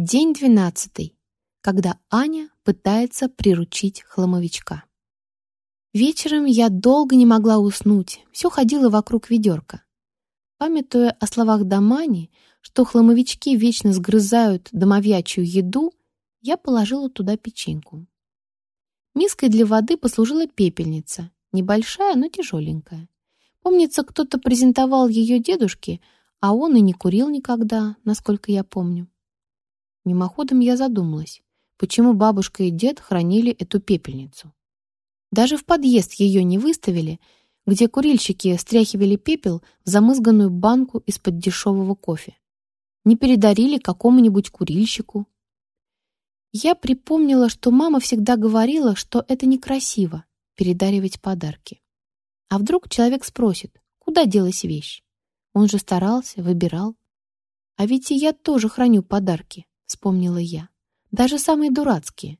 День двенадцатый, когда Аня пытается приручить хламовичка. Вечером я долго не могла уснуть, все ходила вокруг ведерка. Памятуя о словах Дамани, что хламовички вечно сгрызают домовячую еду, я положила туда печеньку. Миской для воды послужила пепельница, небольшая, но тяжеленькая. Помнится, кто-то презентовал ее дедушке, а он и не курил никогда, насколько я помню. Мимоходом я задумалась, почему бабушка и дед хранили эту пепельницу. Даже в подъезд ее не выставили, где курильщики стряхивали пепел в замызганную банку из-под дешевого кофе. Не передарили какому-нибудь курильщику. Я припомнила, что мама всегда говорила, что это некрасиво — передаривать подарки. А вдруг человек спросит, куда делась вещь? Он же старался, выбирал. А ведь и я тоже храню подарки, вспомнила я. Даже самые дурацкие.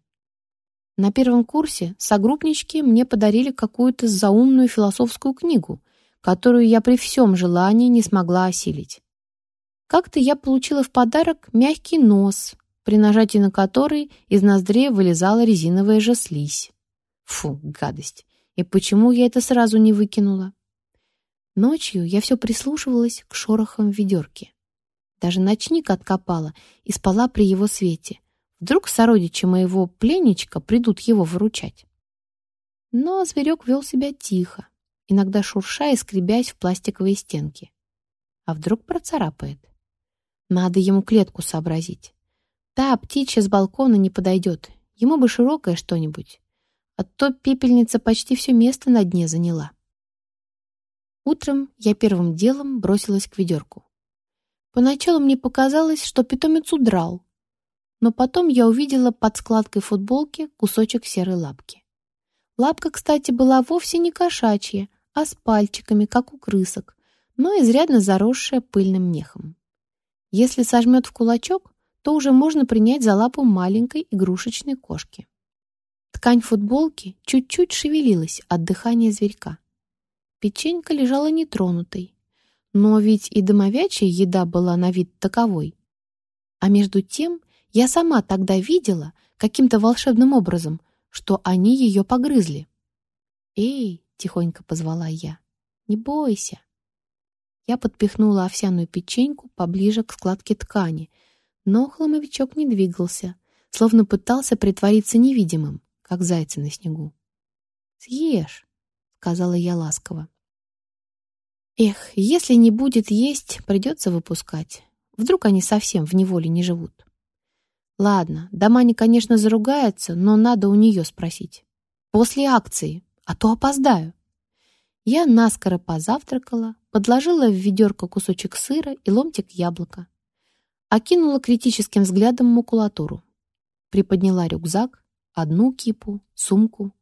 На первом курсе согруппнички мне подарили какую-то заумную философскую книгу, которую я при всем желании не смогла осилить. Как-то я получила в подарок мягкий нос, при нажатии на который из ноздрей вылезала резиновая же слизь. Фу, гадость. И почему я это сразу не выкинула? Ночью я все прислушивалась к шорохам в ведерке. Даже ночник откопала и спала при его свете. Вдруг сородичи моего пленничка придут его выручать. Но зверек вел себя тихо, иногда шурша и скребясь в пластиковые стенки. А вдруг процарапает? Надо ему клетку сообразить. Та птичья с балкона не подойдет. Ему бы широкое что-нибудь. А то пепельница почти все место на дне заняла. Утром я первым делом бросилась к ведерку. Поначалу мне показалось, что питомец удрал, но потом я увидела под складкой футболки кусочек серой лапки. Лапка, кстати, была вовсе не кошачья, а с пальчиками, как у крысок, но изрядно заросшая пыльным мехом. Если сожмет в кулачок, то уже можно принять за лапу маленькой игрушечной кошки. Ткань футболки чуть-чуть шевелилась от дыхания зверька. Печенька лежала нетронутой, но ведь и домовячая еда была на вид таковой. А между тем я сама тогда видела каким-то волшебным образом, что они ее погрызли. «Эй!» — тихонько позвала я. «Не бойся!» Я подпихнула овсяную печеньку поближе к складке ткани, но хламовичок не двигался, словно пытался притвориться невидимым, как зайцы на снегу. «Съешь!» — сказала я ласково. Эх, если не будет есть, придется выпускать. Вдруг они совсем в неволе не живут. Ладно, Дамани, конечно, заругается, но надо у нее спросить. После акции, а то опоздаю. Я наскоро позавтракала, подложила в ведерко кусочек сыра и ломтик яблока. Окинула критическим взглядом макулатуру. Приподняла рюкзак, одну кипу, сумку.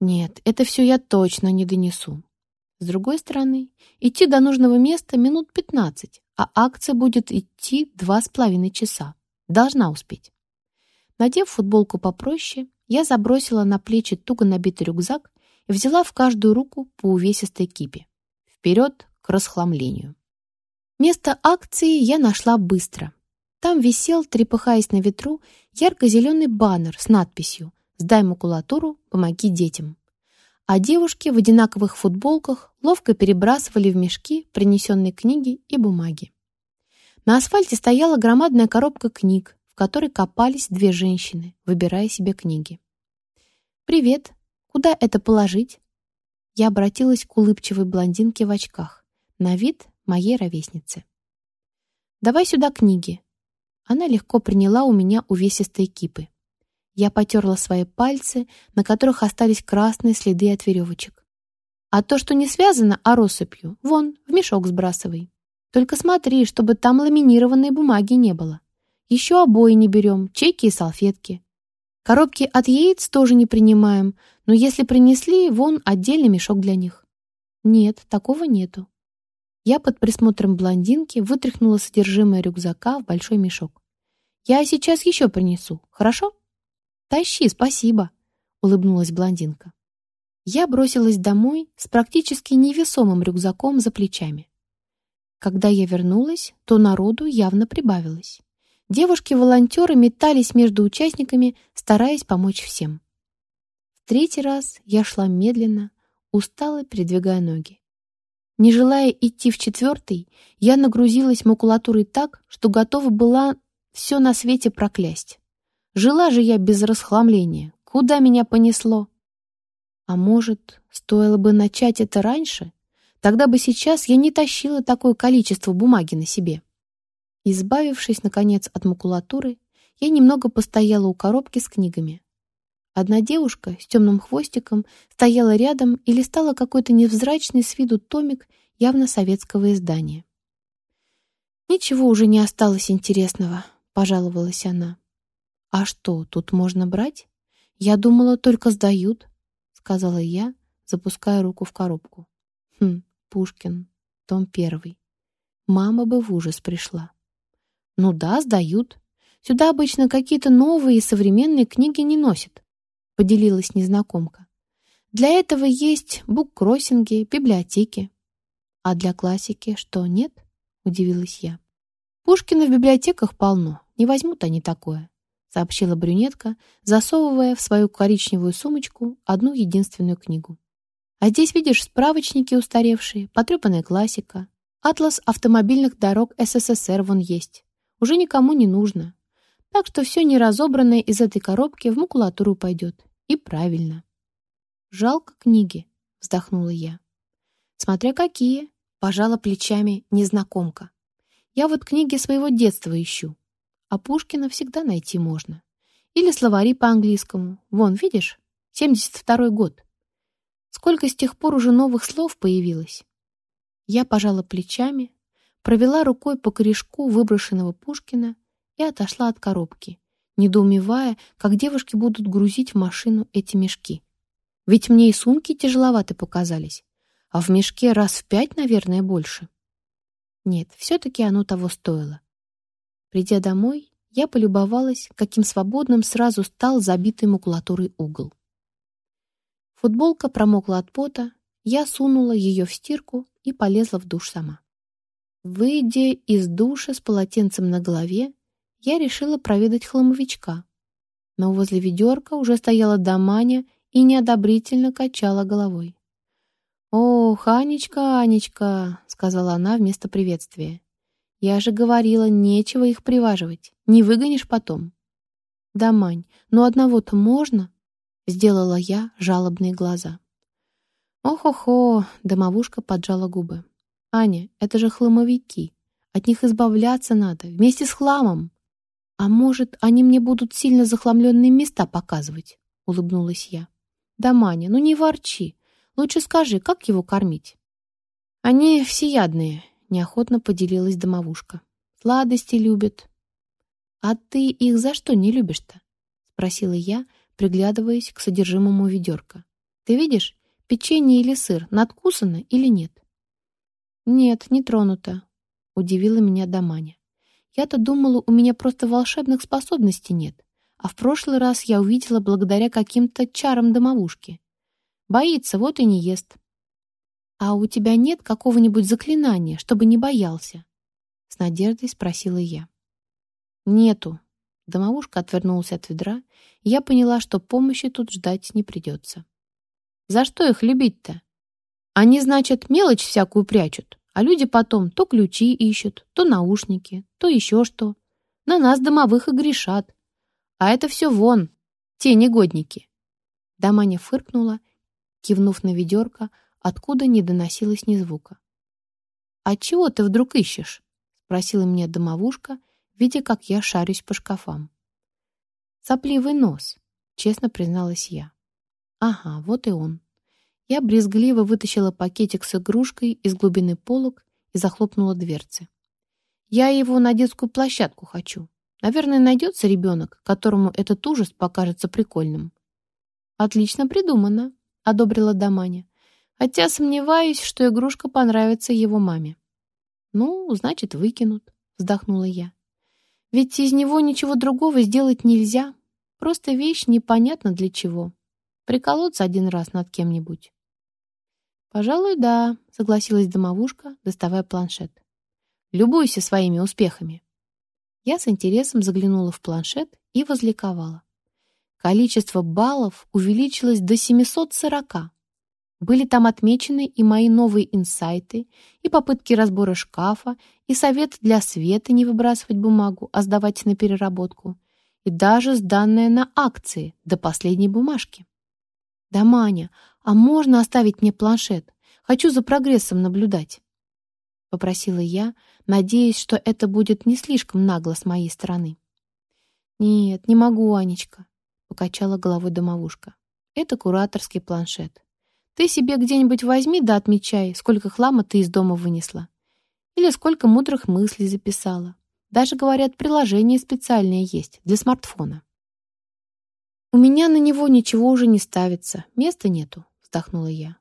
Нет, это все я точно не донесу. С другой стороны, идти до нужного места минут 15, а акция будет идти два с половиной часа. Должна успеть. Надев футболку попроще, я забросила на плечи туго набитый рюкзак и взяла в каждую руку по увесистой кипе. Вперед к расхламлению. Место акции я нашла быстро. Там висел, трепыхаясь на ветру, ярко-зеленый баннер с надписью «Сдай макулатуру, помоги детям» а девушки в одинаковых футболках ловко перебрасывали в мешки принесенные книги и бумаги. На асфальте стояла громадная коробка книг, в которой копались две женщины, выбирая себе книги. «Привет! Куда это положить?» Я обратилась к улыбчивой блондинке в очках, на вид моей ровесницы. «Давай сюда книги». Она легко приняла у меня увесистые кипы. Я потерла свои пальцы, на которых остались красные следы от веревочек. А то, что не связано, а россыпью, вон, в мешок сбрасывай. Только смотри, чтобы там ламинированной бумаги не было. Еще обои не берем, чеки и салфетки. Коробки от яиц тоже не принимаем, но если принесли, вон отдельный мешок для них. Нет, такого нету. Я под присмотром блондинки вытряхнула содержимое рюкзака в большой мешок. Я сейчас еще принесу, хорошо? «Тащи, спасибо», — улыбнулась блондинка. Я бросилась домой с практически невесомым рюкзаком за плечами. Когда я вернулась, то народу явно прибавилось. Девушки-волонтеры метались между участниками, стараясь помочь всем. В третий раз я шла медленно, устало передвигая ноги. Не желая идти в четвертый, я нагрузилась макулатурой так, что готова была все на свете проклясть. Жила же я без расхламления. Куда меня понесло? А может, стоило бы начать это раньше? Тогда бы сейчас я не тащила такое количество бумаги на себе. Избавившись, наконец, от макулатуры, я немного постояла у коробки с книгами. Одна девушка с темным хвостиком стояла рядом и листала какой-то невзрачный с виду томик явно советского издания. «Ничего уже не осталось интересного», — пожаловалась она. «А что, тут можно брать? Я думала, только сдают», — сказала я, запуская руку в коробку. «Хм, Пушкин, том первый. Мама бы в ужас пришла». «Ну да, сдают. Сюда обычно какие-то новые и современные книги не носят», — поделилась незнакомка. «Для этого есть буккроссинги, библиотеки». «А для классики что, нет?» — удивилась я. «Пушкина в библиотеках полно, не возьмут они такое», — сообщила брюнетка, засовывая в свою коричневую сумочку одну единственную книгу. «А здесь, видишь, справочники устаревшие, потрепанная классика, атлас автомобильных дорог СССР вон есть. Уже никому не нужно. Так что все неразобранное из этой коробки в макулатуру пойдет. И правильно». «Жалко книги», — вздохнула я. «Смотря какие», — пожала плечами незнакомка. «Я вот книги своего детства ищу а Пушкина всегда найти можно. Или словари по-английскому. Вон, видишь? 72-й год. Сколько с тех пор уже новых слов появилось? Я пожала плечами, провела рукой по корешку выброшенного Пушкина и отошла от коробки, недоумевая, как девушки будут грузить в машину эти мешки. Ведь мне и сумки тяжеловаты показались, а в мешке раз в пять, наверное, больше. Нет, все-таки оно того стоило. Придя домой, я полюбовалась, каким свободным сразу стал забитый макулатурой угол. Футболка промокла от пота, я сунула ее в стирку и полезла в душ сама. Выйдя из душа с полотенцем на голове, я решила проведать хламовичка. Но возле ведерка уже стояла Даманя и неодобрительно качала головой. «О, Анечка, Анечка!» — сказала она вместо приветствия. Я же говорила, нечего их приваживать. Не выгонишь потом. Да, Мань, ну одного-то можно? Сделала я жалобные глаза. Ох-охо, домовушка поджала губы. Аня, это же хламовики. От них избавляться надо, вместе с хламом. А может, они мне будут сильно захламленные места показывать? Улыбнулась я. Да, Маня, ну не ворчи. Лучше скажи, как его кормить? Они всеядные, неохотно поделилась домовушка. «Сладости любят». «А ты их за что не любишь-то?» — спросила я, приглядываясь к содержимому ведерка. «Ты видишь, печенье или сыр надкусано или нет?» «Нет, не тронуто», — удивила меня Даманя. «Я-то думала, у меня просто волшебных способностей нет, а в прошлый раз я увидела благодаря каким-то чарам домовушки. Боится, вот и не ест. «А у тебя нет какого-нибудь заклинания, чтобы не боялся?» С надеждой спросила я. «Нету». Домовушка отвернулась от ведра, я поняла, что помощи тут ждать не придется. «За что их любить-то? Они, значит, мелочь всякую прячут, а люди потом то ключи ищут, то наушники, то еще что. На нас, домовых, и грешат. А это все вон, те негодники». Даманя фыркнула, кивнув на ведерко, откуда не доносилось ни звука. «А чего ты вдруг ищешь?» — спросила меня домовушка, видя, как я шарюсь по шкафам. «Сопливый нос», — честно призналась я. «Ага, вот и он». Я брезгливо вытащила пакетик с игрушкой из глубины полок и захлопнула дверцы. «Я его на детскую площадку хочу. Наверное, найдется ребенок, которому этот ужас покажется прикольным». «Отлично придумано», — одобрила Даманя хотя сомневаюсь, что игрушка понравится его маме. «Ну, значит, выкинут», — вздохнула я. «Ведь из него ничего другого сделать нельзя. Просто вещь непонятно для чего. Приколоться один раз над кем-нибудь». «Пожалуй, да», — согласилась домовушка, доставая планшет. «Любуйся своими успехами». Я с интересом заглянула в планшет и возликовала. Количество баллов увеличилось до 740. Были там отмечены и мои новые инсайты, и попытки разбора шкафа, и совет для Света не выбрасывать бумагу, а сдавать на переработку, и даже сданная на акции до последней бумажки. «Да, Маня, а можно оставить мне планшет? Хочу за прогрессом наблюдать», — попросила я, надеясь, что это будет не слишком нагло с моей стороны. «Нет, не могу, Анечка», — покачала головой домовушка. «Это кураторский планшет. Ты себе где-нибудь возьми да отмечай, сколько хлама ты из дома вынесла. Или сколько мудрых мыслей записала. Даже, говорят, приложение специальное есть для смартфона. «У меня на него ничего уже не ставится, места нету», — вздохнула я.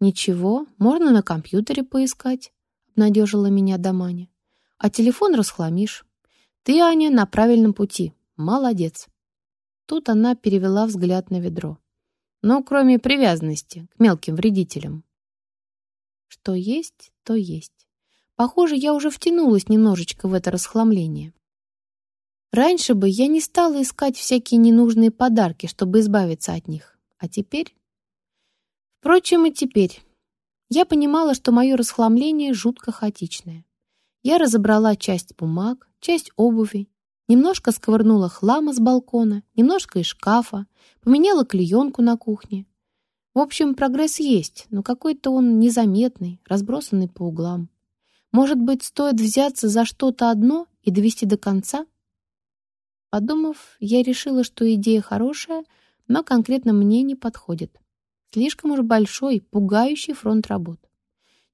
«Ничего, можно на компьютере поискать», — обнадежила меня Доманя. «А телефон расхламишь. Ты, Аня, на правильном пути. Молодец». Тут она перевела взгляд на ведро. «Но кроме привязанности к мелким вредителям». Что есть, то есть. Похоже, я уже втянулась немножечко в это расхламление. Раньше бы я не стала искать всякие ненужные подарки, чтобы избавиться от них. А теперь... Впрочем, и теперь. Я понимала, что мое расхламление жутко хаотичное. Я разобрала часть бумаг, часть обуви, немножко сковырнула хлама с балкона, немножко из шкафа, поменяла клеенку на кухне. В общем, прогресс есть, но какой-то он незаметный, разбросанный по углам. Может быть, стоит взяться за что-то одно и довести до конца? Подумав, я решила, что идея хорошая, но конкретно мне не подходит. Слишком уж большой, пугающий фронт работ.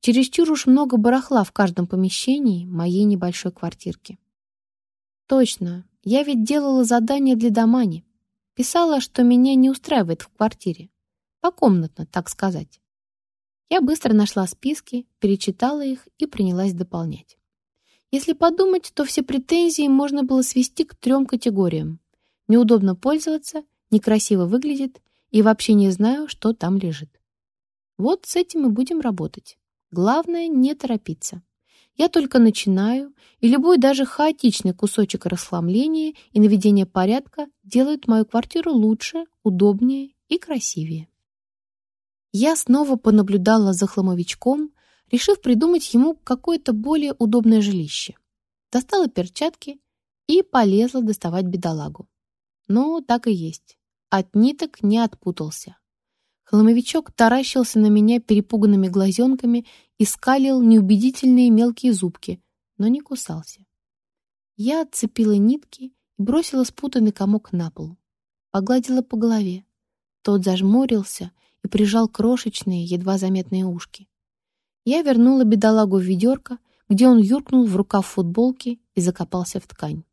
Чересчур уж много барахла в каждом помещении моей небольшой квартирки. Точно, я ведь делала задание для Домани. Писала, что меня не устраивает в квартире. Покомнатно, так сказать. Я быстро нашла списки, перечитала их и принялась дополнять. Если подумать, то все претензии можно было свести к трем категориям. Неудобно пользоваться, некрасиво выглядит и вообще не знаю, что там лежит. Вот с этим мы будем работать. Главное, не торопиться. Я только начинаю, и любой даже хаотичный кусочек расхламления и наведения порядка делает мою квартиру лучше, удобнее и красивее. Я снова понаблюдала за хламовичком, решив придумать ему какое-то более удобное жилище. Достала перчатки и полезла доставать бедолагу. Ну, так и есть. От ниток не отпутался. Хламовичок таращился на меня перепуганными глазенками и скалил неубедительные мелкие зубки, но не кусался. Я отцепила нитки и бросила спутанный комок на пол. Погладила по голове. Тот зажмурился и прижал крошечные, едва заметные ушки. Я вернула бедолагу в ведерко, где он юркнул в рукав футболки и закопался в ткань.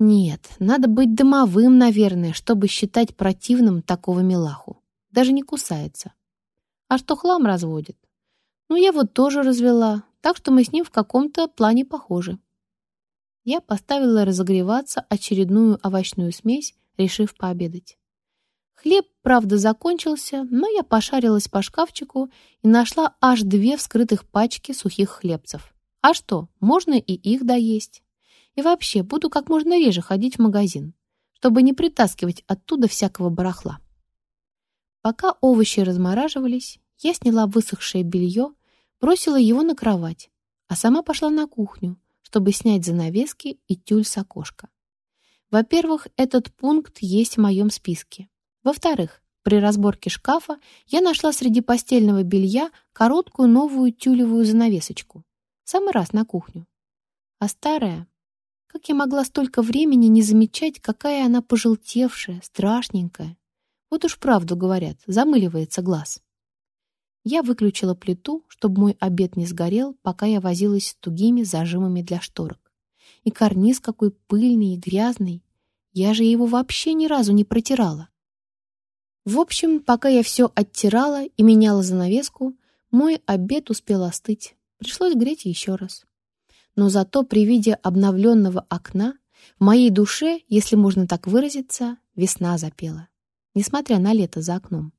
Нет, надо быть домовым, наверное, чтобы считать противным такого милаху. Даже не кусается. А что хлам разводит? Ну, я вот тоже развела, так что мы с ним в каком-то плане похожи. Я поставила разогреваться очередную овощную смесь, решив пообедать. Хлеб, правда, закончился, но я пошарилась по шкафчику и нашла аж две вскрытых пачки сухих хлебцев. А что, можно и их доесть. И вообще, буду как можно реже ходить в магазин, чтобы не притаскивать оттуда всякого барахла. Пока овощи размораживались, я сняла высохшее белье, бросила его на кровать, а сама пошла на кухню, чтобы снять занавески и тюль с окошка. Во-первых, этот пункт есть в моем списке. Во-вторых, при разборке шкафа я нашла среди постельного белья короткую новую тюлевую занавесочку. самый раз на кухню. А старая... Как я могла столько времени не замечать, какая она пожелтевшая, страшненькая. Вот уж правду говорят, замыливается глаз. Я выключила плиту, чтобы мой обед не сгорел, пока я возилась с тугими зажимами для шторок. И карниз какой пыльный и грязный. Я же его вообще ни разу не протирала. В общем, пока я все оттирала и меняла занавеску, мой обед успел остыть. Пришлось греть еще раз. Но зато при виде обновленного окна в моей душе, если можно так выразиться, весна запела, несмотря на лето за окном.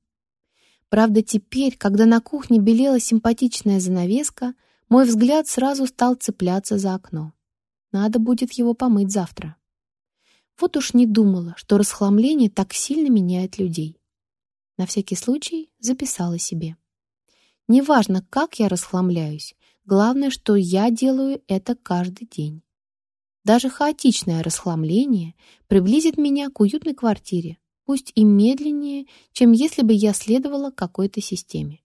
Правда, теперь, когда на кухне белела симпатичная занавеска, мой взгляд сразу стал цепляться за окно. Надо будет его помыть завтра. Вот уж не думала, что расхламление так сильно меняет людей. На всякий случай записала себе. Неважно, как я расхламляюсь, главное, что я делаю это каждый день. Даже хаотичное расхламление приблизит меня к уютной квартире, пусть и медленнее, чем если бы я следовала какой-то системе.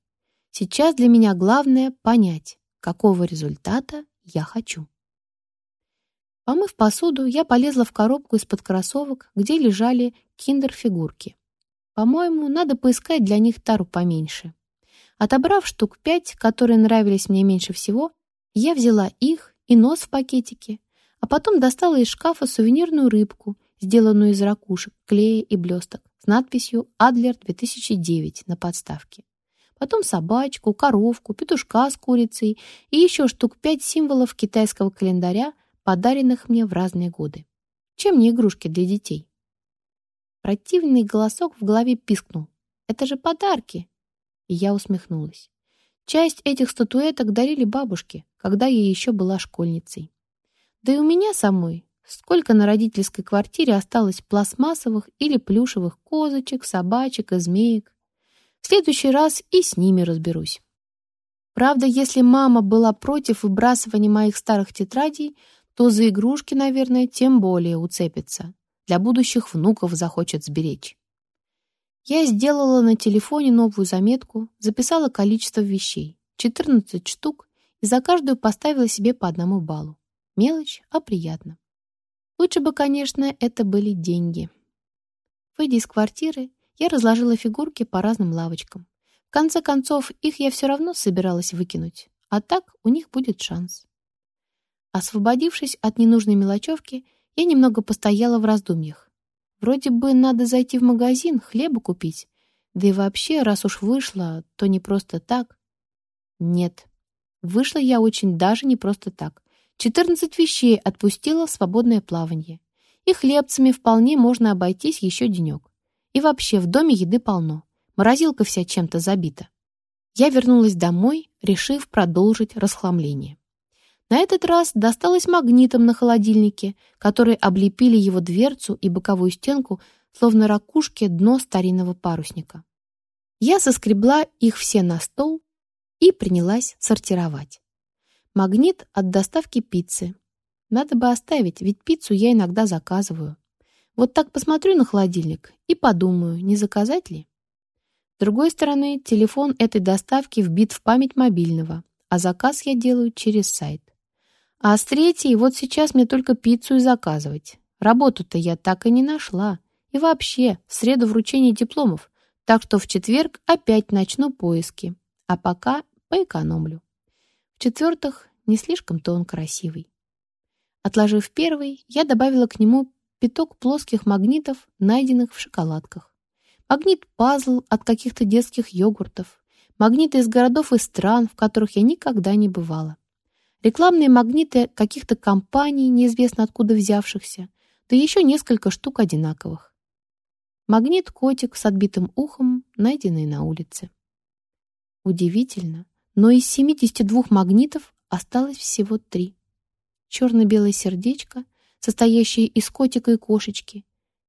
Сейчас для меня главное понять, какого результата я хочу. Помыв посуду, я полезла в коробку из-под кроссовок, где лежали киндер-фигурки. По-моему, надо поискать для них тару поменьше. Отобрав штук пять, которые нравились мне меньше всего, я взяла их и нос в пакетике, а потом достала из шкафа сувенирную рыбку, сделанную из ракушек, клея и блесток, с надписью «Адлер 2009» на подставке. Потом собачку, коровку, петушка с курицей и еще штук пять символов китайского календаря, подаренных мне в разные годы. Чем не игрушки для детей? Противный голосок в голове пискнул. «Это же подарки!» И я усмехнулась. Часть этих статуэток дарили бабушке, когда я еще была школьницей. Да и у меня самой сколько на родительской квартире осталось пластмассовых или плюшевых козочек, собачек и змеек. В следующий раз и с ними разберусь. Правда, если мама была против выбрасывания моих старых тетрадей, то за игрушки, наверное, тем более уцепится. Для будущих внуков захочет сберечь. Я сделала на телефоне новую заметку, записала количество вещей, 14 штук, и за каждую поставила себе по одному баллу. Мелочь, а приятно. Лучше бы, конечно, это были деньги. Выйдя из квартиры, я разложила фигурки по разным лавочкам. В конце концов, их я все равно собиралась выкинуть, а так у них будет шанс. Освободившись от ненужной мелочевки, я немного постояла в раздумьях. Вроде бы надо зайти в магазин, хлеба купить. Да и вообще, раз уж вышла, то не просто так. Нет, вышла я очень даже не просто так. Четырнадцать вещей отпустила в свободное плавание. И хлебцами вполне можно обойтись еще денек. И вообще в доме еды полно. Морозилка вся чем-то забита. Я вернулась домой, решив продолжить расхламление. На этот раз досталось магнитом на холодильнике, которые облепили его дверцу и боковую стенку, словно ракушки дно старинного парусника. Я соскребла их все на стол и принялась сортировать. Магнит от доставки пиццы. Надо бы оставить, ведь пиццу я иногда заказываю. Вот так посмотрю на холодильник и подумаю, не заказать ли. С другой стороны, телефон этой доставки вбит в память мобильного, а заказ я делаю через сайт. А с третьей вот сейчас мне только пиццу и заказывать. Работу-то я так и не нашла. И вообще, в среду вручение дипломов, так что в четверг опять начну поиски. А пока поэкономлю. В-четвертых, не слишком-то он красивый. Отложив первый, я добавила к нему пяток плоских магнитов, найденных в шоколадках. Магнит-пазл от каких-то детских йогуртов. Магниты из городов и стран, в которых я никогда не бывала. Рекламные магниты каких-то компаний, неизвестно откуда взявшихся, да еще несколько штук одинаковых. Магнит-котик с отбитым ухом, найденный на улице. Удивительно, но из 72 магнитов осталось всего три. Черно-белое сердечко, состоящее из котика и кошечки,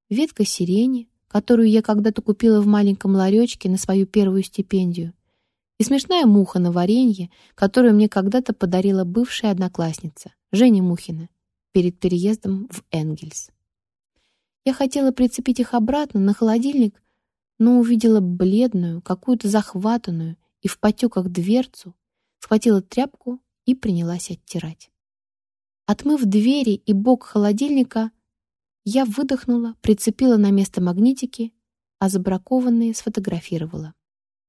ветка сирени, которую я когда-то купила в маленьком ларечке на свою первую стипендию, и смешная муха на варенье, которую мне когда-то подарила бывшая одноклассница, Женя Мухина, перед переездом в Энгельс. Я хотела прицепить их обратно на холодильник, но увидела бледную, какую-то захватанную, и в потеках дверцу, схватила тряпку и принялась оттирать. Отмыв двери и бок холодильника, я выдохнула, прицепила на место магнитики, а забракованные сфотографировала.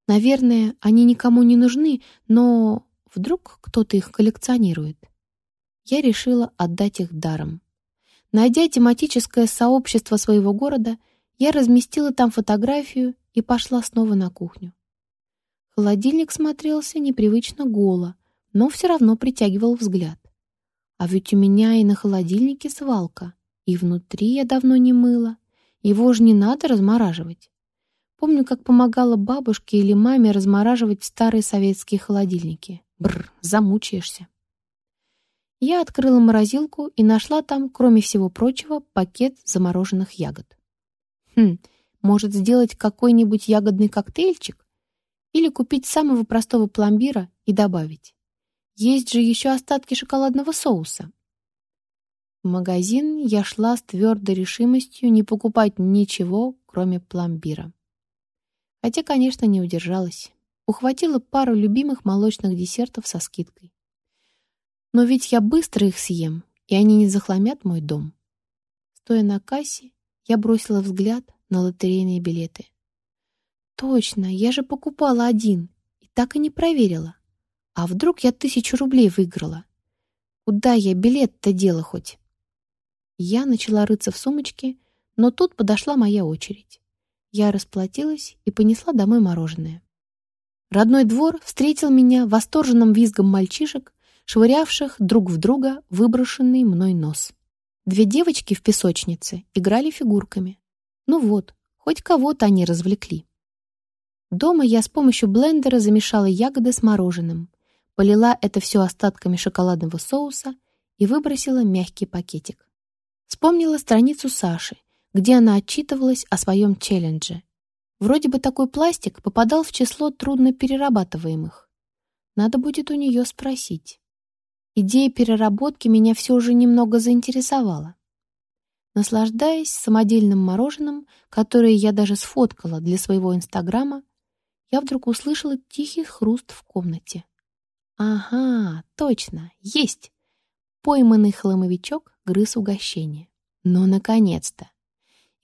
Наверное, они никому не нужны, но вдруг кто-то их коллекционирует. Я решила отдать их даром. Найдя тематическое сообщество своего города, я разместила там фотографию и пошла снова на кухню. Холодильник смотрелся непривычно голо, но все равно притягивал взгляд. А ведь у меня и на холодильнике свалка, и внутри я давно не мыла. Его же не надо размораживать. Помню, как помогала бабушке или маме размораживать старые советские холодильники. Бррр, замучаешься. Я открыла морозилку и нашла там, кроме всего прочего, пакет замороженных ягод. Хм, может сделать какой-нибудь ягодный коктейльчик? Или купить самого простого пломбира и добавить. Есть же еще остатки шоколадного соуса. В магазин я шла с твердой решимостью не покупать ничего, кроме пломбира. Хотя, конечно, не удержалась. Ухватила пару любимых молочных десертов со скидкой. Но ведь я быстро их съем, и они не захламят мой дом. Стоя на кассе, я бросила взгляд на лотерейные билеты. Точно, я же покупала один и так и не проверила. А вдруг я тысячу рублей выиграла? Куда я билет-то дела хоть? Я начала рыться в сумочке, но тут подошла моя очередь. Я расплатилась и понесла домой мороженое. Родной двор встретил меня восторженным визгом мальчишек, швырявших друг в друга выброшенный мной нос. Две девочки в песочнице играли фигурками. Ну вот, хоть кого-то они развлекли. Дома я с помощью блендера замешала ягоды с мороженым, полила это все остатками шоколадного соуса и выбросила мягкий пакетик. Вспомнила страницу Саши, где она отчитывалась о своем челлендже. Вроде бы такой пластик попадал в число трудноперерабатываемых. Надо будет у нее спросить. Идея переработки меня все же немного заинтересовала. Наслаждаясь самодельным мороженым, которое я даже сфоткала для своего инстаграма, я вдруг услышала тихий хруст в комнате. Ага, точно, есть. Пойманный хламовичок грыз угощение. Но, наконец-то!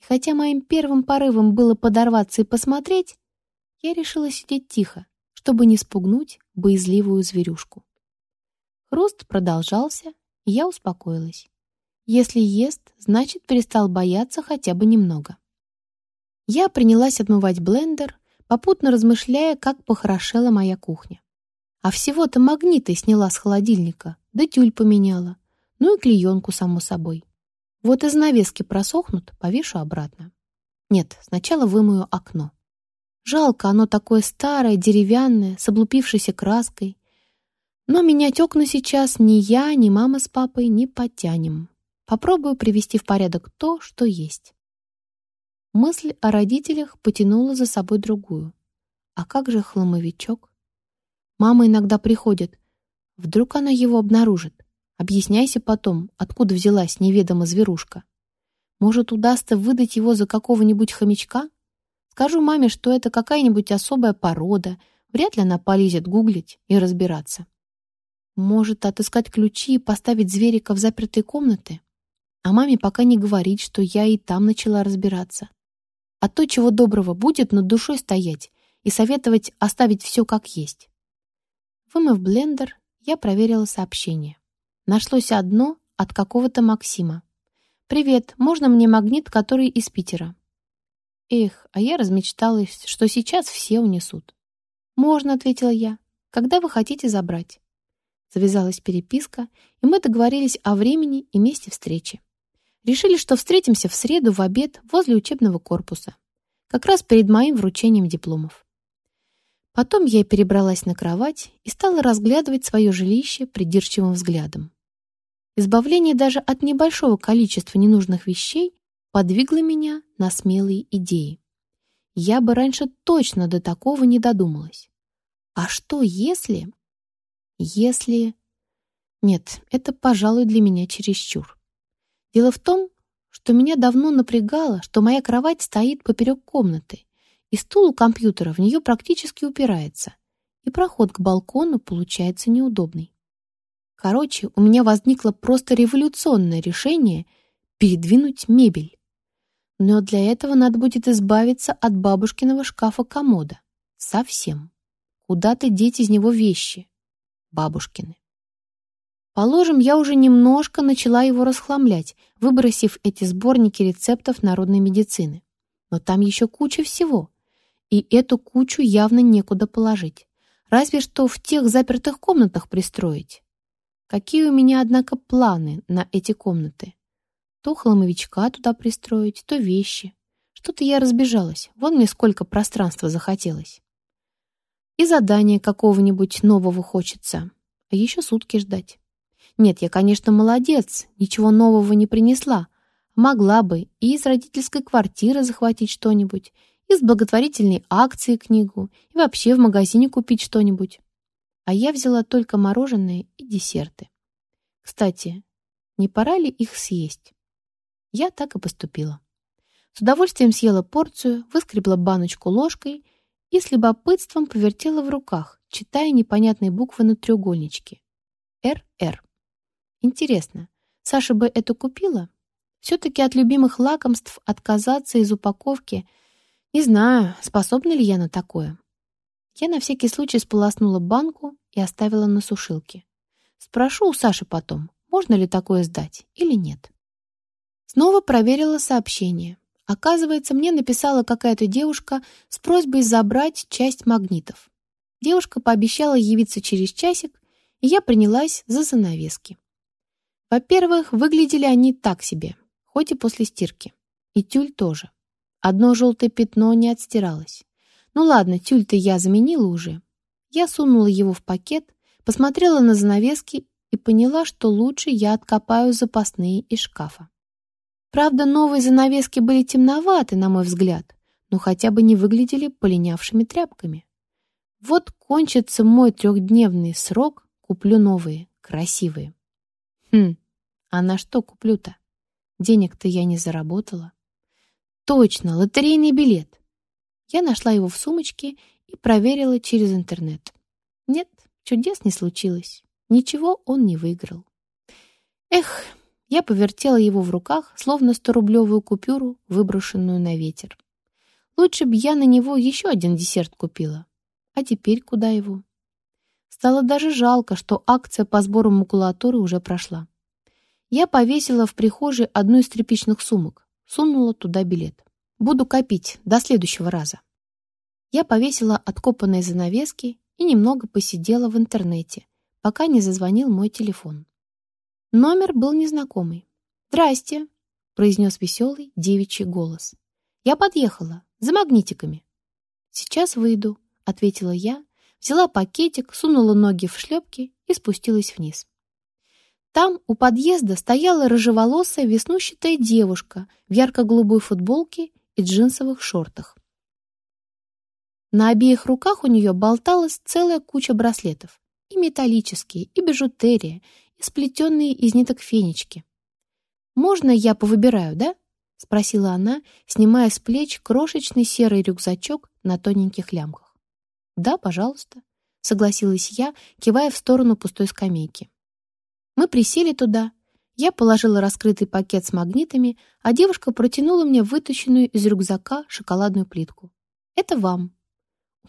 И хотя моим первым порывом было подорваться и посмотреть, я решила сидеть тихо, чтобы не спугнуть боязливую зверюшку. Хруст продолжался, и я успокоилась. Если ест, значит, перестал бояться хотя бы немного. Я принялась отмывать блендер, попутно размышляя, как похорошела моя кухня. А всего-то магниты сняла с холодильника, да тюль поменяла, ну и клеенку, само собой. Вот из навески просохнут, повешу обратно. Нет, сначала вымою окно. Жалко, оно такое старое, деревянное, с облупившейся краской. Но менять окна сейчас ни я, ни мама с папой не потянем. Попробую привести в порядок то, что есть. Мысль о родителях потянула за собой другую. А как же хламовичок? Мама иногда приходит. Вдруг она его обнаружит. Объясняйся потом, откуда взялась неведома зверушка. Может, удастся выдать его за какого-нибудь хомячка? Скажу маме, что это какая-нибудь особая порода. Вряд ли она полезет гуглить и разбираться. Может, отыскать ключи и поставить зверика в запертые комнаты? А маме пока не говорить, что я и там начала разбираться. А то, чего доброго, будет над душой стоять и советовать оставить все как есть. Вымыв блендер, я проверила сообщение. Нашлось одно от какого-то Максима. «Привет, можно мне магнит, который из Питера?» Эх, а я размечталась, что сейчас все унесут. «Можно», — ответила я. «Когда вы хотите забрать?» Завязалась переписка, и мы договорились о времени и месте встречи. Решили, что встретимся в среду в обед возле учебного корпуса, как раз перед моим вручением дипломов. Потом я перебралась на кровать и стала разглядывать свое жилище придирчивым взглядом. Избавление даже от небольшого количества ненужных вещей подвигло меня на смелые идеи. Я бы раньше точно до такого не додумалась. А что если... Если... Нет, это, пожалуй, для меня чересчур. Дело в том, что меня давно напрягало, что моя кровать стоит поперек комнаты, и стул у компьютера в нее практически упирается, и проход к балкону получается неудобный. Короче, у меня возникло просто революционное решение передвинуть мебель. Но для этого надо будет избавиться от бабушкиного шкафа-комода. Совсем. Куда-то деть из него вещи. Бабушкины. Положим, я уже немножко начала его расхламлять, выбросив эти сборники рецептов народной медицины. Но там еще куча всего. И эту кучу явно некуда положить. Разве что в тех запертых комнатах пристроить. Какие у меня, однако, планы на эти комнаты? То хламовичка туда пристроить, то вещи. Что-то я разбежалась, вон мне сколько пространства захотелось. И задание какого-нибудь нового хочется, а еще сутки ждать. Нет, я, конечно, молодец, ничего нового не принесла. Могла бы и из родительской квартиры захватить что-нибудь, из благотворительной акции книгу, и вообще в магазине купить что-нибудь. А я взяла только мороженое и десерты. Кстати, не пора ли их съесть? Я так и поступила. С удовольствием съела порцию, выскребла баночку ложкой и с любопытством повертела в руках, читая непонятные буквы на треугольничке. РР. Интересно, Саша бы это купила? Все-таки от любимых лакомств отказаться из упаковки не знаю, способна ли я на такое. Я на всякий случай сполоснула банку и оставила на сушилке. Спрошу у Саши потом, можно ли такое сдать или нет. Снова проверила сообщение. Оказывается, мне написала какая-то девушка с просьбой забрать часть магнитов. Девушка пообещала явиться через часик, и я принялась за занавески. Во-первых, выглядели они так себе, хоть и после стирки. И тюль тоже. Одно желтое пятно не отстиралось. Ну ладно, тюль-то я заменила уже. Я сунула его в пакет, посмотрела на занавески и поняла, что лучше я откопаю запасные из шкафа. Правда, новые занавески были темноваты, на мой взгляд, но хотя бы не выглядели полинявшими тряпками. Вот кончится мой трехдневный срок, куплю новые, красивые. Хм, а на что куплю-то? Денег-то я не заработала. Точно, лотерейный билет. Я нашла его в сумочке и проверила через интернет. Нет, чудес не случилось. Ничего он не выиграл. Эх, я повертела его в руках, словно сторублевую купюру, выброшенную на ветер. Лучше б я на него еще один десерт купила. А теперь куда его? Стало даже жалко, что акция по сбору макулатуры уже прошла. Я повесила в прихожей одну из тряпичных сумок, сунула туда билет. Буду копить до следующего раза. Я повесила откопанные занавески и немного посидела в интернете, пока не зазвонил мой телефон. Номер был незнакомый. «Здрасте», — произнес веселый девичий голос. «Я подъехала, за магнитиками». «Сейчас выйду», — ответила я, взяла пакетик, сунула ноги в шлепки и спустилась вниз. Там у подъезда стояла рыжеволосая веснущатая девушка в ярко-голубой футболке и джинсовых шортах. На обеих руках у нее болталась целая куча браслетов. И металлические, и бижутерия, и сплетенные из ниток фенечки. «Можно я повыбираю, да?» — спросила она, снимая с плеч крошечный серый рюкзачок на тоненьких лямках. «Да, пожалуйста», — согласилась я, кивая в сторону пустой скамейки. Мы присели туда. Я положила раскрытый пакет с магнитами, а девушка протянула мне вытащенную из рюкзака шоколадную плитку. «Это вам».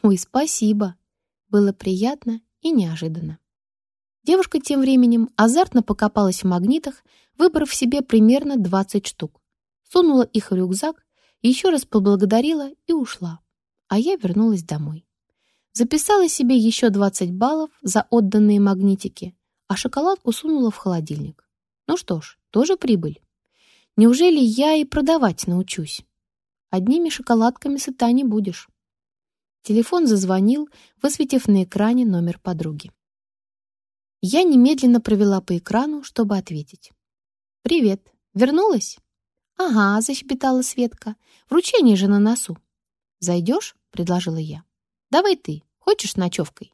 «Ой, спасибо». Было приятно и неожиданно. Девушка тем временем азартно покопалась в магнитах, выбрав себе примерно 20 штук. Сунула их в рюкзак, еще раз поблагодарила и ушла. А я вернулась домой. Записала себе еще 20 баллов за отданные магнитики, а шоколадку сунула в холодильник. Ну что ж, тоже прибыль. Неужели я и продавать научусь? Одними шоколадками сыта не будешь. Телефон зазвонил, высветив на экране номер подруги. Я немедленно провела по экрану, чтобы ответить. «Привет. Вернулась?» «Ага», — защебетала Светка. «Вручение же на носу». «Зайдешь?» — предложила я. «Давай ты. Хочешь ночевкой?»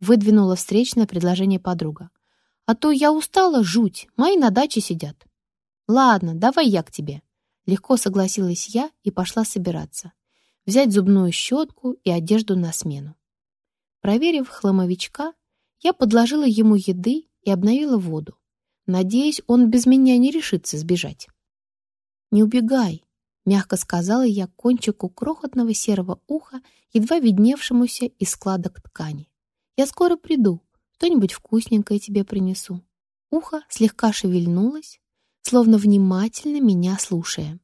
Выдвинула встречное предложение подруга. «А то я устала, жуть. Мои на даче сидят». «Ладно, давай я к тебе». Легко согласилась я и пошла собираться. Взять зубную щетку и одежду на смену. Проверив хламовичка, я подложила ему еды и обновила воду. Надеюсь, он без меня не решится сбежать. «Не убегай», — мягко сказала я кончику крохотного серого уха, едва видневшемуся из складок ткани. «Я скоро приду, что-нибудь вкусненькое тебе принесу». Ухо слегка шевельнулось, словно внимательно меня слушая.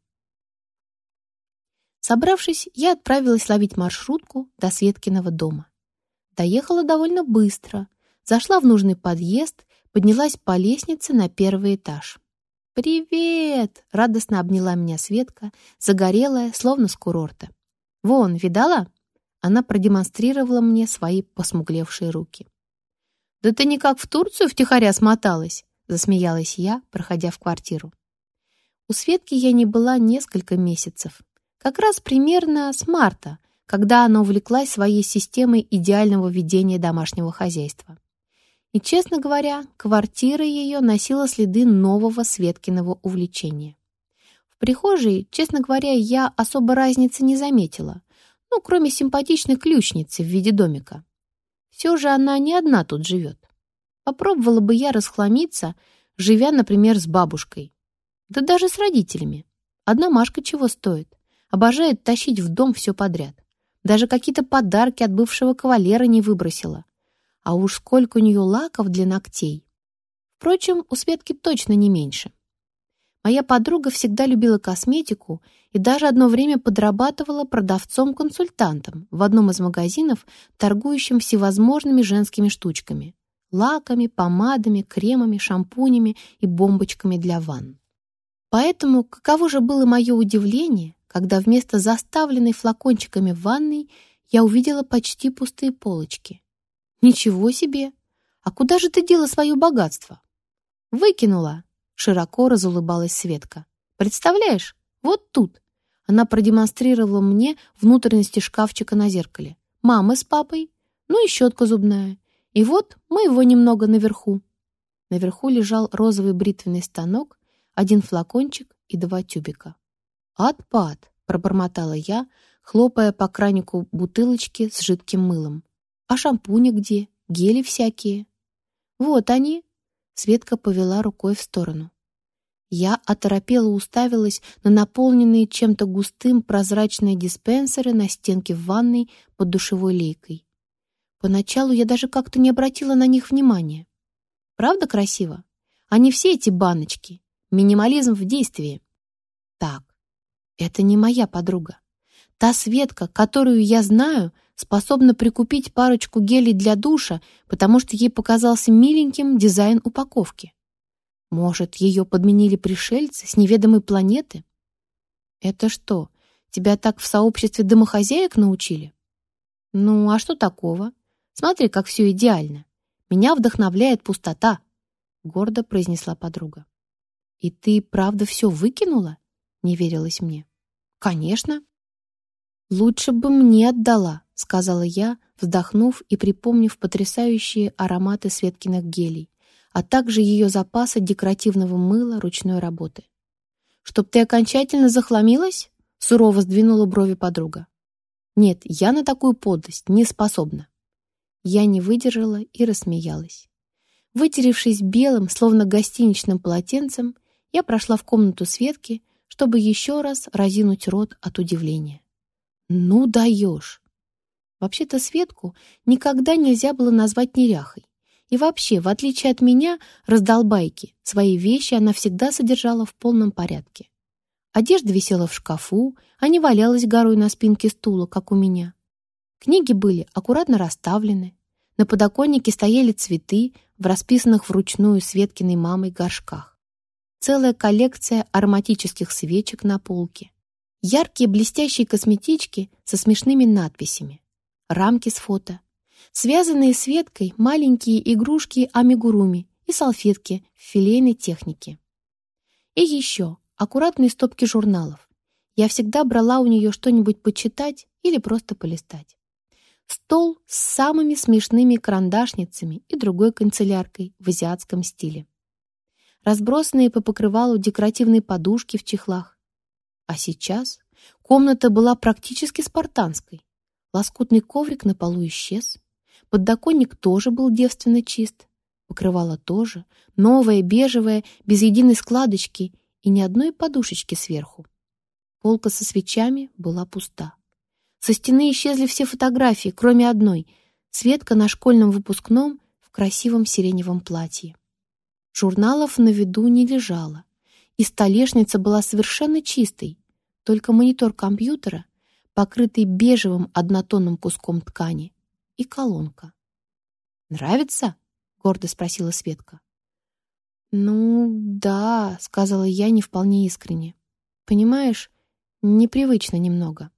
Собравшись, я отправилась ловить маршрутку до Светкиного дома. Доехала довольно быстро, Зашла в нужный подъезд, поднялась по лестнице на первый этаж. «Привет!» — радостно обняла меня Светка, загорелая, словно с курорта. «Вон, видала?» Она продемонстрировала мне свои посмуглевшие руки. «Да ты никак в Турцию втихаря смоталась!» — засмеялась я, проходя в квартиру. У Светки я не была несколько месяцев. Как раз примерно с марта, когда она увлеклась своей системой идеального ведения домашнего хозяйства. И, честно говоря, квартира ее носила следы нового Светкиного увлечения. В прихожей, честно говоря, я особо разницы не заметила, ну, кроме симпатичной ключницы в виде домика. Все же она не одна тут живет. Попробовала бы я расхламиться, живя, например, с бабушкой. Да даже с родителями. Одна Машка чего стоит. Обожает тащить в дом все подряд. Даже какие-то подарки от бывшего кавалера не выбросила. А уж сколько у нее лаков для ногтей. Впрочем, у Светки точно не меньше. Моя подруга всегда любила косметику и даже одно время подрабатывала продавцом-консультантом в одном из магазинов, торгующим всевозможными женскими штучками — лаками, помадами, кремами, шампунями и бомбочками для ванн. Поэтому каково же было мое удивление, когда вместо заставленной флакончиками ванной я увидела почти пустые полочки. Ничего себе! А куда же ты дела свое богатство? Выкинула, Широко разулыбалась Светка. «Представляешь, вот тут!» Она продемонстрировала мне внутренности шкафчика на зеркале. «Мама с папой, ну и щетка зубная. И вот мы его немного наверху». Наверху лежал розовый бритвенный станок, один флакончик и два тюбика. «Отпад!» — пробормотала я, хлопая по кранику бутылочки с жидким мылом. «А шампуни где? Гели всякие?» «Вот они!» Светка повела рукой в сторону. Я оторопела уставилась на наполненные чем-то густым прозрачные диспенсеры на стенке в ванной под душевой лейкой. Поначалу я даже как-то не обратила на них внимания. Правда красиво? Они все эти баночки. Минимализм в действии. Так, это не моя подруга. Та Светка, которую я знаю, способна прикупить парочку гелей для душа, потому что ей показался миленьким дизайн упаковки. Может, ее подменили пришельцы с неведомой планеты? Это что, тебя так в сообществе домохозяек научили? Ну, а что такого? Смотри, как все идеально. Меня вдохновляет пустота, гордо произнесла подруга. И ты правда все выкинула? Не верилось мне. Конечно. Лучше бы мне отдала, — сказала я, вздохнув и припомнив потрясающие ароматы Светкиных гелей, а также ее запасы декоративного мыла ручной работы. «Чтоб ты окончательно захламилась?» — сурово сдвинула брови подруга. «Нет, я на такую подлость не способна». Я не выдержала и рассмеялась. Вытеревшись белым, словно гостиничным полотенцем, я прошла в комнату Светки, чтобы еще раз разинуть рот от удивления. «Ну даешь!» Вообще-то Светку никогда нельзя было назвать неряхой. И вообще, в отличие от меня, раздолбайки, свои вещи она всегда содержала в полном порядке. Одежда висела в шкафу, а не валялась горой на спинке стула, как у меня. Книги были аккуратно расставлены. На подоконнике стояли цветы в расписанных вручную Светкиной мамой горшках. Целая коллекция ароматических свечек на полке. Яркие блестящие косметички со смешными надписями рамки с фото, связанные с веткой маленькие игрушки амигуруми и салфетки в филейной технике. И еще аккуратные стопки журналов. Я всегда брала у нее что-нибудь почитать или просто полистать. Стол с самыми смешными карандашницами и другой канцеляркой в азиатском стиле. Разбросанные по покрывалу декоративные подушки в чехлах. А сейчас комната была практически спартанской. Лоскутный коврик на полу исчез. Подоконник тоже был девственно чист. Покрывало тоже, новое, бежевое, без единой складочки и ни одной подушечки сверху. Полка со свечами была пуста. Со стены исчезли все фотографии, кроме одной — Светка на школьном выпускном в красивом сиреневом платье. Журналов на виду не лежало, и столешница была совершенно чистой, только монитор компьютера покрытый бежевым однотонным куском ткани, и колонка. «Нравится?» — гордо спросила Светка. «Ну, да», — сказала я не вполне искренне. «Понимаешь, непривычно немного.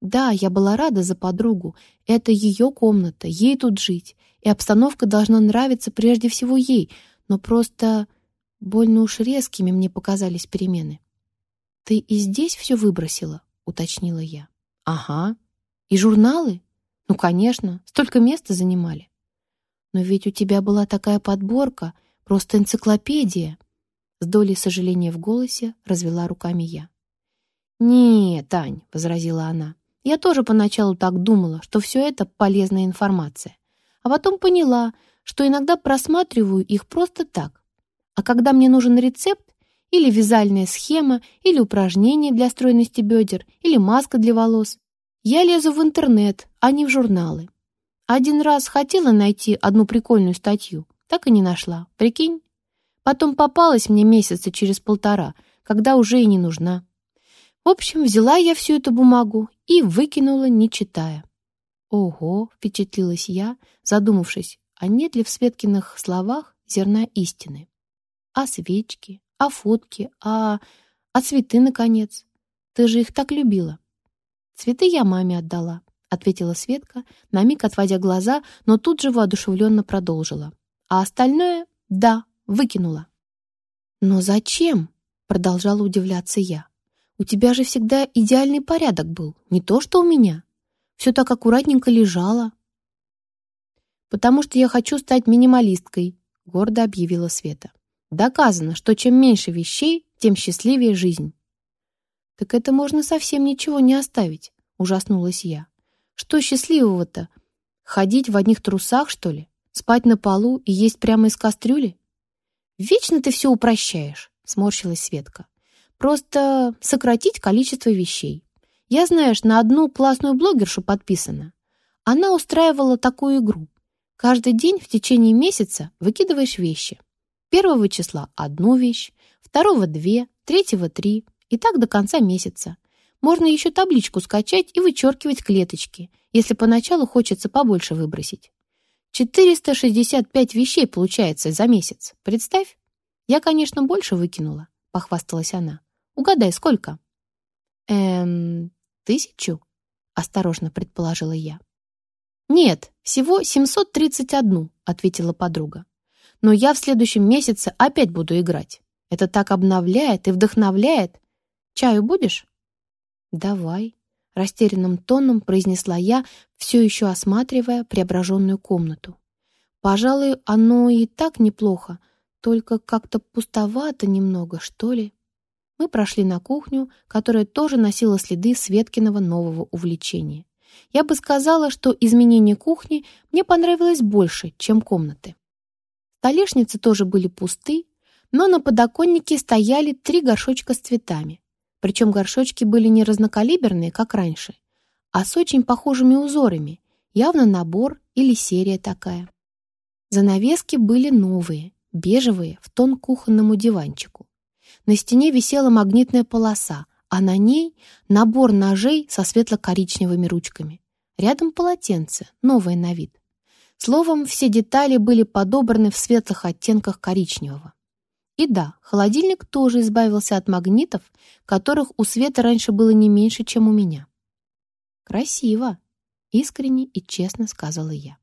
Да, я была рада за подругу. Это ее комната, ей тут жить, и обстановка должна нравиться прежде всего ей, но просто больно уж резкими мне показались перемены. «Ты и здесь все выбросила?» — уточнила я. «Ага. И журналы? Ну, конечно, столько места занимали. Но ведь у тебя была такая подборка, просто энциклопедия!» С долей сожаления в голосе развела руками я. «Нет, Тань», — возразила она, — «я тоже поначалу так думала, что все это полезная информация. А потом поняла, что иногда просматриваю их просто так. А когда мне нужен рецепт, или вязальная схема, или упражнение для стройности бедер, или маска для волос, я лезу в интернет, а не в журналы. Один раз хотела найти одну прикольную статью, так и не нашла, прикинь? Потом попалась мне месяца через полтора, когда уже и не нужна. В общем, взяла я всю эту бумагу и выкинула, не читая. Ого, впечатлилась я, задумавшись, а нет ли в Светкиных словах зерна истины? А свечки, а фотки, а... а цветы, наконец? Ты же их так любила. Цветы я маме отдала, ответила Светка, на миг отводя глаза, но тут же воодушевленно продолжила. А остальное, да, выкинула. Но зачем? Продолжала удивляться я. У тебя же всегда идеальный порядок был, не то что у меня. Все так аккуратненько лежало. «Потому что я хочу стать минималисткой», — гордо объявила Света. «Доказано, что чем меньше вещей, тем счастливее жизнь». «Так это можно совсем ничего не оставить», — ужаснулась я. Что счастливого-то? Ходить в одних трусах, что ли? Спать на полу и есть прямо из кастрюли? Вечно ты все упрощаешь, сморщилась Светка. Просто сократить количество вещей. Я, знаешь, на одну классную блогершу подписана. Она устраивала такую игру. Каждый день в течение месяца выкидываешь вещи. Первого числа одну вещь, второго две, третьего три, и так до конца месяца. Можно еще табличку скачать и вычеркивать клеточки, если поначалу хочется побольше выбросить. 465 вещей получается за месяц. Представь. Я, конечно, больше выкинула, похвасталась она. Угадай, сколько? Эм, тысячу? Осторожно предположила я. Нет, всего 731, ответила подруга. Но я в следующем месяце опять буду играть. Это так обновляет и вдохновляет. Чаю будешь? «Давай», — растерянным тоном произнесла я, все еще осматривая преображенную комнату. «Пожалуй, оно и так неплохо, только как-то пустовато немного, что ли». Мы прошли на кухню, которая тоже носила следы Светкиного нового увлечения. Я бы сказала, что изменение кухни мне понравилось больше, чем комнаты. Столешницы тоже были пусты, но на подоконнике стояли три горшочка с цветами. Причем горшочки были не разнокалиберные, как раньше, а с очень похожими узорами, явно набор или серия такая. Занавески были новые, бежевые, в тон кухонному диванчику. На стене висела магнитная полоса, а на ней набор ножей со светло-коричневыми ручками. Рядом полотенце, новое на вид. Словом, все детали были подобраны в светлых оттенках коричневого. И да, холодильник тоже избавился от магнитов, которых у Света раньше было не меньше, чем у меня. «Красиво!» — искренне и честно сказала я.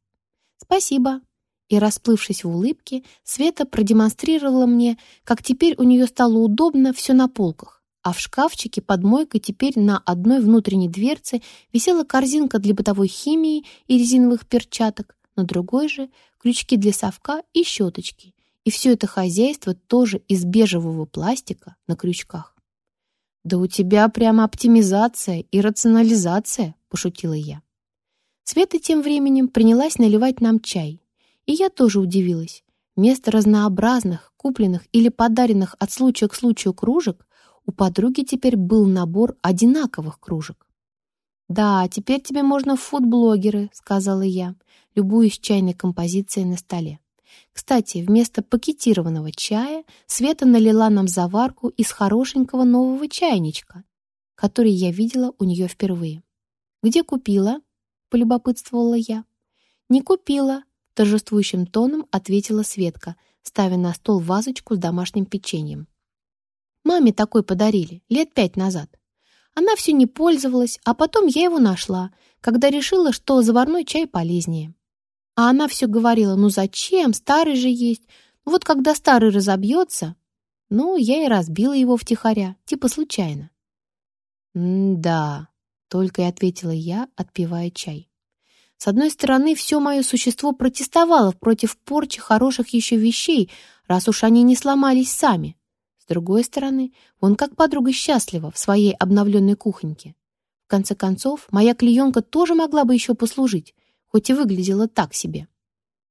«Спасибо!» И, расплывшись в улыбке, Света продемонстрировала мне, как теперь у нее стало удобно все на полках, а в шкафчике под мойкой теперь на одной внутренней дверце висела корзинка для бытовой химии и резиновых перчаток, на другой же — крючки для совка и щеточки, и все это хозяйство тоже из бежевого пластика на крючках. «Да у тебя прямо оптимизация и рационализация», — пошутила я. Света тем временем принялась наливать нам чай. И я тоже удивилась. Вместо разнообразных, купленных или подаренных от случая к случаю кружек у подруги теперь был набор одинаковых кружек. «Да, теперь тебе можно в фудблогеры», — сказала я, любуясь чайной композицией на столе. Кстати, вместо пакетированного чая Света налила нам заварку из хорошенького нового чайничка, который я видела у нее впервые. «Где купила?» — полюбопытствовала я. «Не купила», — торжествующим тоном ответила Светка, ставя на стол вазочку с домашним печеньем. «Маме такой подарили, лет пять назад. Она все не пользовалась, а потом я его нашла, когда решила, что заварной чай полезнее. А она все говорила, ну зачем, старый же есть, Вот когда старый разобьется, ну, я и разбила его втихаря, типа случайно. «М-да», — только и ответила я, отпивая чай. С одной стороны, все мое существо протестовало против порчи хороших еще вещей, раз уж они не сломались сами. С другой стороны, он как подруга счастлива в своей обновленной кухоньке. В конце концов, моя клеенка тоже могла бы еще послужить, хоть и выглядела так себе.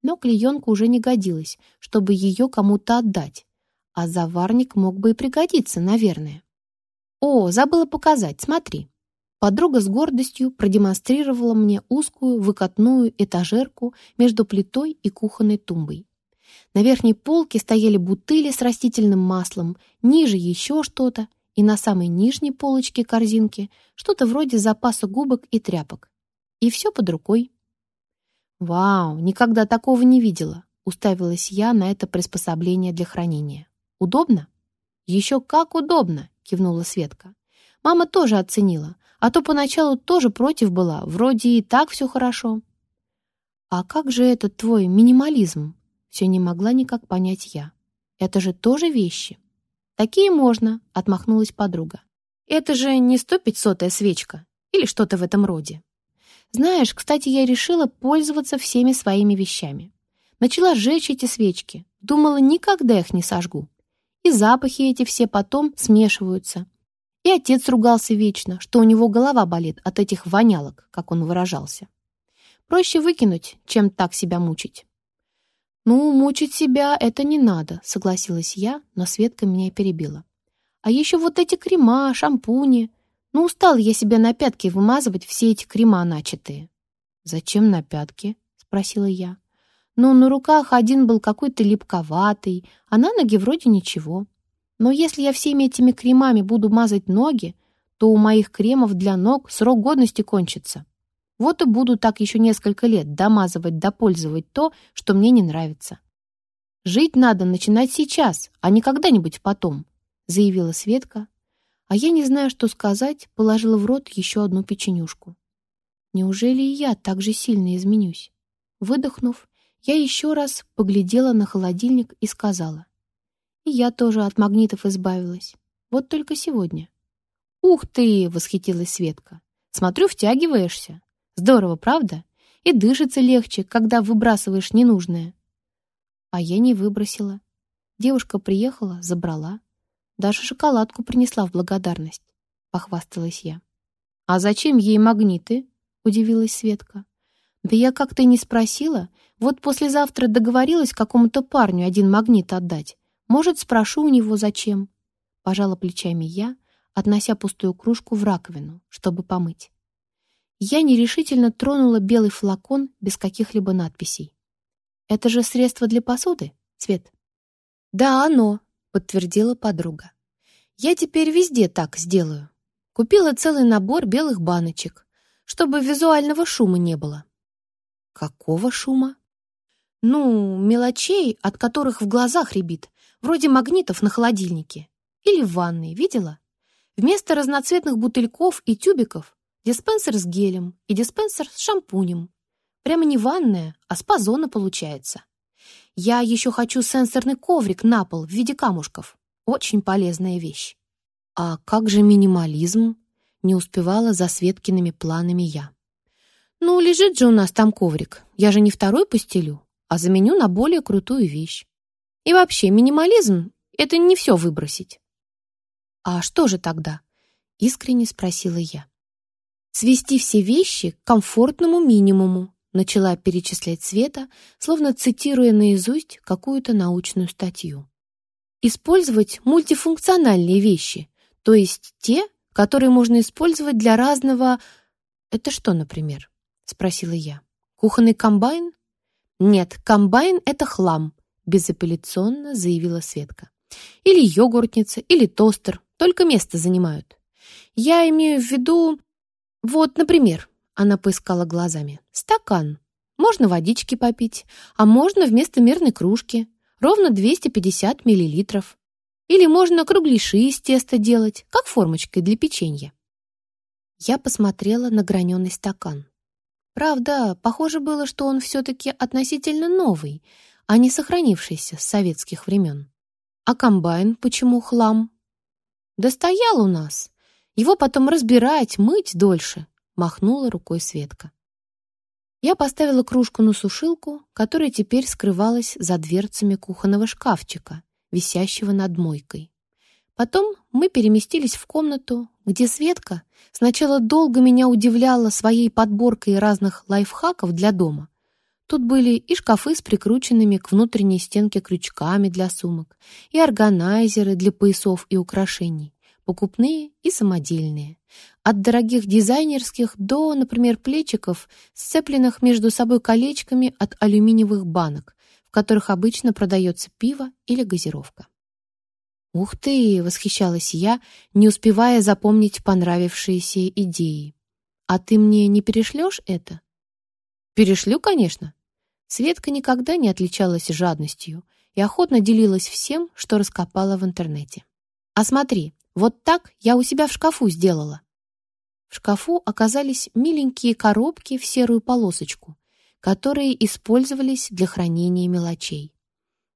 Но клеенка уже не годилась, чтобы ее кому-то отдать. А заварник мог бы и пригодиться, наверное. О, забыла показать, смотри. Подруга с гордостью продемонстрировала мне узкую выкатную этажерку между плитой и кухонной тумбой. На верхней полке стояли бутыли с растительным маслом, ниже еще что-то, и на самой нижней полочке корзинки что-то вроде запаса губок и тряпок. И все под рукой. «Вау, никогда такого не видела», — уставилась я на это приспособление для хранения. «Удобно?» «Еще как удобно!» — кивнула Светка. «Мама тоже оценила, а то поначалу тоже против была, вроде и так все хорошо». «А как же этот твой минимализм?» Все не могла никак понять я. «Это же тоже вещи». «Такие можно», — отмахнулась подруга. «Это же не сто пятьсотая свечка или что-то в этом роде». Знаешь, кстати, я решила пользоваться всеми своими вещами. Начала сжечь эти свечки. Думала, никогда их не сожгу. И запахи эти все потом смешиваются. И отец ругался вечно, что у него голова болит от этих вонялок, как он выражался. Проще выкинуть, чем так себя мучить. «Ну, мучить себя это не надо», — согласилась я, но Светка меня перебила. «А еще вот эти крема, шампуни. Ну, устал я себя на пятки вымазывать все эти крема начатые». «Зачем на пятки?» — спросила я. «Ну, на руках один был какой-то липковатый, а на ноги вроде ничего. Но если я всеми этими кремами буду мазать ноги, то у моих кремов для ног срок годности кончится. Вот и буду так еще несколько лет домазывать, допользовать то, что мне не нравится. Жить надо начинать сейчас, а не когда-нибудь потом», — заявила Светка. А я, не зная, что сказать, положила в рот еще одну печенюшку. Неужели и я так же сильно изменюсь? Выдохнув, я еще раз поглядела на холодильник и сказала. И я тоже от магнитов избавилась. Вот только сегодня. «Ух ты!» — восхитилась Светка. «Смотрю, втягиваешься. Здорово, правда? И дышится легче, когда выбрасываешь ненужное». А я не выбросила. Девушка приехала, забрала. Даже шоколадку принесла в благодарность, похвасталась я. «А зачем ей магниты?» — удивилась Светка. «Да я как-то не спросила. Вот послезавтра договорилась какому-то парню один магнит отдать. Может, спрошу у него, зачем?» Пожала плечами я, относя пустую кружку в раковину, чтобы помыть. Я нерешительно тронула белый флакон без каких-либо надписей. «Это же средство для посуды, Свет?» «Да, оно», подтвердила подруга. «Я теперь везде так сделаю. Купила целый набор белых баночек, чтобы визуального шума не было». «Какого шума?» «Ну, мелочей, от которых в глазах рябит, вроде магнитов на холодильнике. Или в ванной, видела? Вместо разноцветных бутыльков и тюбиков диспенсер с гелем и диспенсер с шампунем. Прямо не ванная, а спа-зона получается. Я еще хочу сенсорный коврик на пол в виде камушков. Очень полезная вещь. А как же минимализм? Не успевала за Светкиными планами я. Ну, лежит же у нас там коврик. Я же не второй постелю, а заменю на более крутую вещь. И вообще, минимализм — это не все выбросить. А что же тогда? Искренне спросила я. Свести все вещи к комфортному минимуму, начала перечислять Света, словно цитируя наизусть какую-то научную статью. Использовать мультифункциональные вещи, то есть те, которые можно использовать для разного... Это что, например? Спросила я. Кухонный комбайн? Нет, комбайн — это хлам, безапелляционно заявила Светка. Или йогуртница, или тостер, только место занимают. Я имею в виду... Вот, например, она поискала глазами. «Стакан. Можно водички попить, а можно вместо мерной кружки. Ровно 250 миллилитров. Или можно кругляши из теста делать, как формочкой для печенья». Я посмотрела на граненый стакан. Правда, похоже было, что он все-таки относительно новый, а не сохранившийся с советских времен. А комбайн почему хлам? Да стоял у нас. Его потом разбирать, мыть дольше, махнула рукой Светка. Я поставила кружку на сушилку, которая теперь скрывалась за дверцами кухонного шкафчика, висящего над мойкой. Потом мы переместились в комнату, где Светка сначала долго меня удивляла своей подборкой разных лайфхаков для дома. Тут были и шкафы с прикрученными к внутренней стенке крючками для сумок, и органайзеры для поясов и украшений, покупные и самодельные. От дорогих дизайнерских до, например, плечиков, сцепленных между собой колечками от алюминиевых банок, в которых обычно продается пиво или газировка. «Ух ты!» — восхищалась я, не успевая запомнить понравившиеся идеи. «А ты мне не перешлешь это?» «Перешлю, конечно». Светка никогда не отличалась жадностью и охотно делилась всем, что раскопала в интернете. «А смотри, вот так я у себя в шкафу сделала». В шкафу оказались миленькие коробки в серую полосочку, которые использовались для хранения мелочей.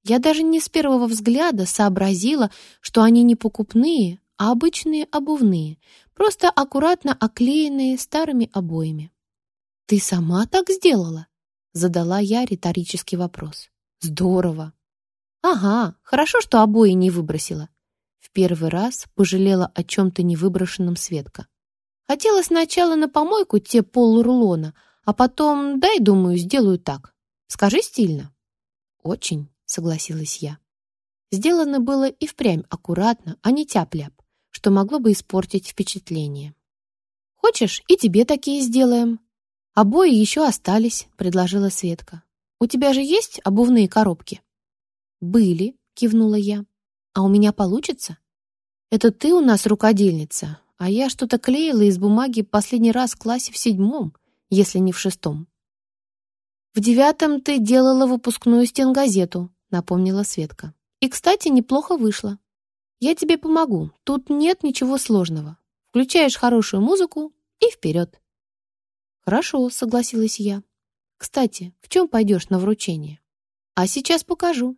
Я даже не с первого взгляда сообразила, что они не покупные, а обычные обувные, просто аккуратно оклеенные старыми обоями. «Ты сама так сделала?» — задала я риторический вопрос. «Здорово!» «Ага, хорошо, что обои не выбросила». В первый раз пожалела о чем-то невыброшенном Светка. Хотела сначала на помойку те полрулона, а потом, дай, думаю, сделаю так. Скажи стильно. Очень согласилась я. Сделано было и впрямь аккуратно, а не тяп-ляп, что могло бы испортить впечатление. «Хочешь, и тебе такие сделаем?» «Обои еще остались», — предложила Светка. «У тебя же есть обувные коробки?» «Были», — кивнула я. «А у меня получится?» «Это ты у нас рукодельница, а я что-то клеила из бумаги последний раз в классе в седьмом, если не в шестом». «В девятом ты делала выпускную стенгазету», — напомнила Светка. «И, кстати, неплохо вышло. Я тебе помогу, тут нет ничего сложного. Включаешь хорошую музыку и вперед». «Хорошо», — согласилась я. «Кстати, в чем пойдешь на вручение?» «А сейчас покажу».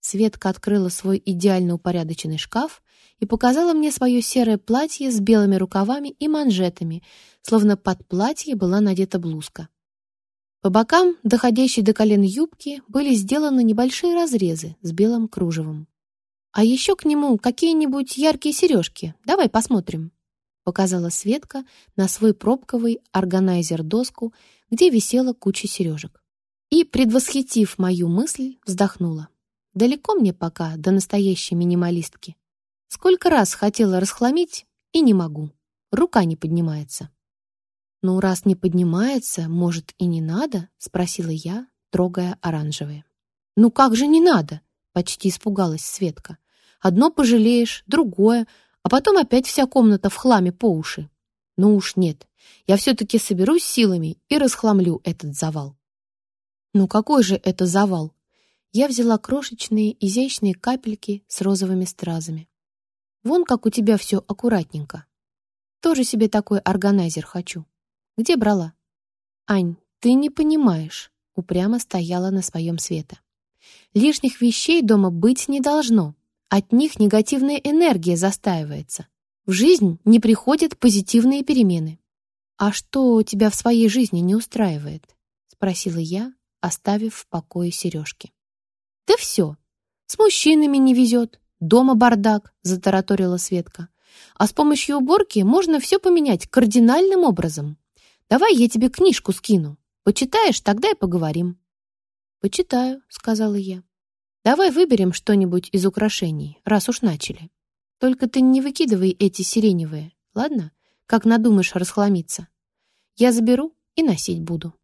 Светка открыла свой идеально упорядоченный шкаф и показала мне свое серое платье с белыми рукавами и манжетами, словно под платье была надета блузка. По бокам, доходящей до колен юбки, были сделаны небольшие разрезы с белым кружевом. «А еще к нему какие-нибудь яркие сережки. Давай посмотрим», — показала Светка на свой пробковый органайзер-доску, где висела куча сережек. И, предвосхитив мою мысль, вздохнула. «Далеко мне пока до настоящей минималистки. Сколько раз хотела расхламить, и не могу. Рука не поднимается». «Ну, раз не поднимается, может, и не надо?» — спросила я, трогая оранжевые. «Ну как же не надо?» — почти испугалась Светка. «Одно пожалеешь, другое, а потом опять вся комната в хламе по уши. Ну уж нет, я все-таки соберусь силами и расхламлю этот завал». «Ну какой же это завал?» Я взяла крошечные, изящные капельки с розовыми стразами. «Вон как у тебя все аккуратненько. Тоже себе такой органайзер хочу». Где брала? Ань, ты не понимаешь, упрямо стояла на своем Света. Лишних вещей дома быть не должно. От них негативная энергия застаивается. В жизнь не приходят позитивные перемены. «А что тебя в своей жизни не устраивает?» — спросила я, оставив в покое сережки. «Да все. С мужчинами не везет. Дома бардак», — затараторила Светка. «А с помощью уборки можно все поменять кардинальным образом. Давай я тебе книжку скину. Почитаешь, тогда и поговорим». «Почитаю», — сказала я. «Давай выберем что-нибудь из украшений, раз уж начали. Только ты не выкидывай эти сиреневые, ладно? Как надумаешь расхламиться. Я заберу и носить буду».